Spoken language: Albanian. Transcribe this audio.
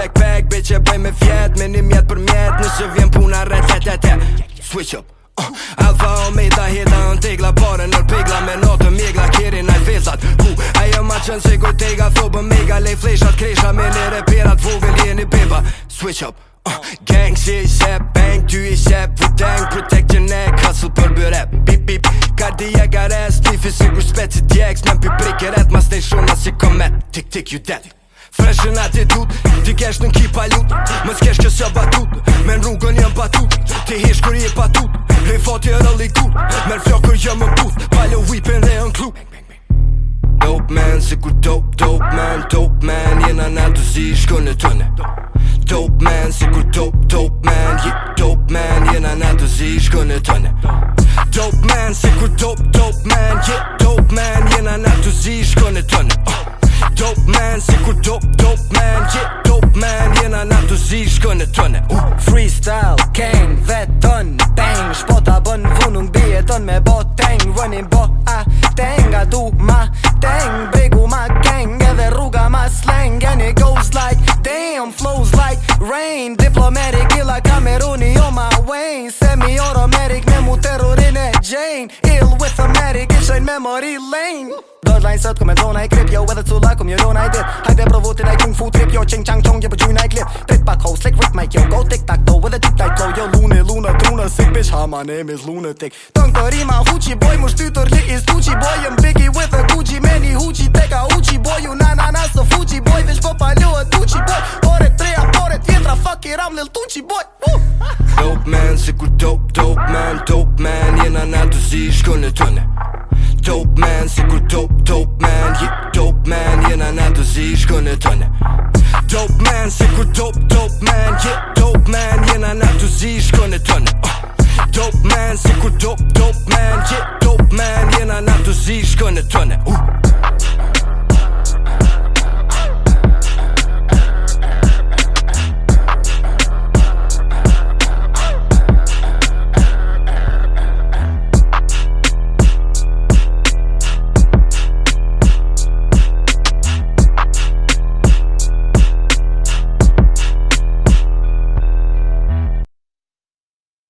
backpack Bitch e bëj me fjet Me një mjet për mjet Nëse vjen puna red Tete tete Switch up uh. Alfa omejta hita në tegla Pare nër pigla Me notë migla Kirin a i fillat Ajo ma qënë se kuj tega Thobë mega Lej fleshat kresha Me një repirat Vogel jeni beba Switch up uh. Gang si i shep bank ty i shep Vudeng protect your neck Hustle për rap Bip bip Kardi e rest Tifi si kur speci djeks Men pi prikeret Mas nej shona si komet Tik tik you dead Fresh në atitut Ti kesh në ki palut Më s'kesh kësë batut Me në rrugën jëm batut Ti hish e patut Hej foti e rëllë i tut flokër në jëm më put Palo vipin dhe në klut Dope man, si kur dope, dope man, dope man Jë në në të zi shko në të në Dope man, si kur dope, dope man Jë dope man, jë në në të zi shko në të në Dope man, si kur dope, dope man Jë dope man, jë në në të zi shko në të në dope man Si dope, dope man Gjit dope man Jena na të zi shko në tëne uh, Freestyle, keng, vet ton, bang Shpota bën funun bje me boteng tang Running bo a tang A du ma teng Bigu ma gang Edhe rruga ma slang And it goes like damn Flows like rain Diplomatic illa Cameroon Yo my Wayne Semi-automatic Dodge line sot komë zona e krip yo with a two luck come you know i did hide bro vote like kung fu trip yo jo, ching chang chong yo but you night clip trip back house like rip make yo go tick tack toe with a tick tack toe yo jo, luna luna truna sick bitch ha my name is lunatic don't worry my huchi boy mush tutor li is huchi boy i'm biggie with a gucci many huchi take a huchi boy you na na na so huchi boy bitch pop i know a huchi boy pore tre a pore tiendra fuck it i'm little huchi boy dope man sick dope man dope man you na na to see dope man Szokor dope, dope man Hip dope man Jelenedőzés gönötön Dope man Szokor dope, dope man Hip dope man Jelenedőzés gönötön Dope man Szokor dope